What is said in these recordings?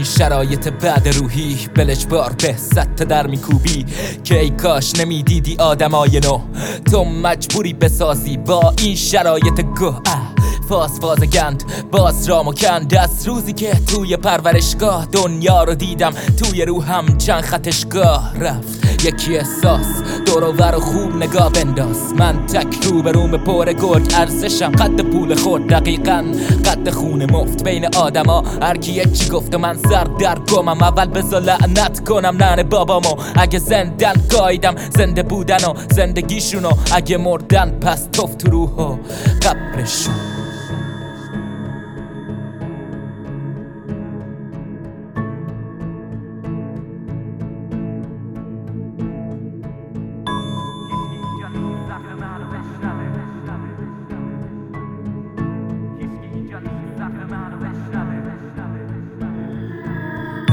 این شرایط بعد روحی بلج بار به ست در میکوبی. که ای کاش نمی‌دیدی آدمای نو تو مجبوری بسازی با این شرایط گوه. فاز فاز گند. باز رام و کند. از روزی که توی پرورشگاه دنیا رو دیدم توی روحم چند خطشگاه رفت. یکی احساس دور و خوب نگاه بنداز. من تک رو به روم پر گرگ ارزشم. قد پول خود دقیقا قد خون مفت بین آدما. هر کی چی گفت من سر در گمم. اول بزا لعنت کنم ننه بابامو. اگه زندن گایدم زنده بودن و زندگیشونو. اگه مردن پس توف تو روح و قبرشون.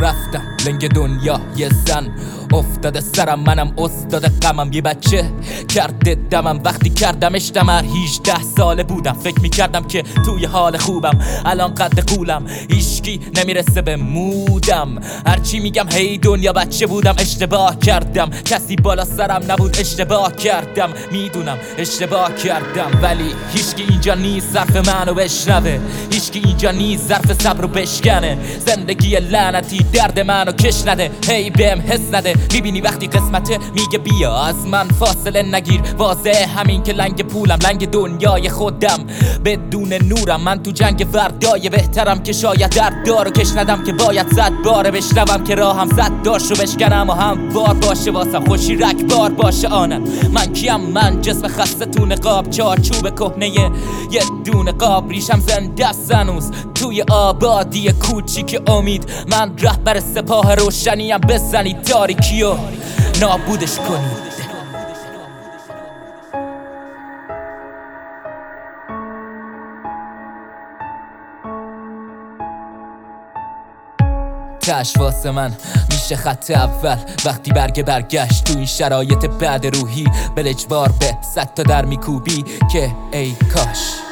رفتم. لنگ دنیا یه زن. افتاده سرم منم استاد غمم. یه بچه کرده دمم. وقتی کردم اشتم 18 ساله بودم. فکر می‌کردم که توی حال خوبم. الان قد قولم هیچکی نمی‌رسه به مودم. هرچی میگم هی دنیا بچه بودم. اشتباه کردم. کسی بالا سرم نبود. اشتباه کردم. می‌دونم اشتباه کردم. ولی هیچکی اینجا نیست. ظرف منو بشنوه. هیچکی اینجا نیست. ظرف صبر رو بشکنه. زندگی لعنتی درد منو کش نده. هی بهم حس نده. می‌بینی وقتی قسمته میگه بیا از من فاصله نگیر. واضح همین که لنگ پولم لنگ دنیای خودم. بدون نورم من تو جنگ وردای بهترم که شاید درد دارو کش ندم که باید صد باره بشنوم که راهم زد داشت بشکنم و هم بار باشه. واسم خوشی رک بار باشه آنم. من کیم؟ من جسم خسته تو نقاب. چارچوب کهنه یه دونه قاب. ریشم زنده سنوز توی آبادی کوچیک امید. من رهبر سپاه روشنیم بزنی تاریکیو نابودش کنید. تش واسه من میشه خط اول. وقتی برگ برگشت تو این شرایط بعد روحی بلجبار به صد تا در میکوبی که ای کاش.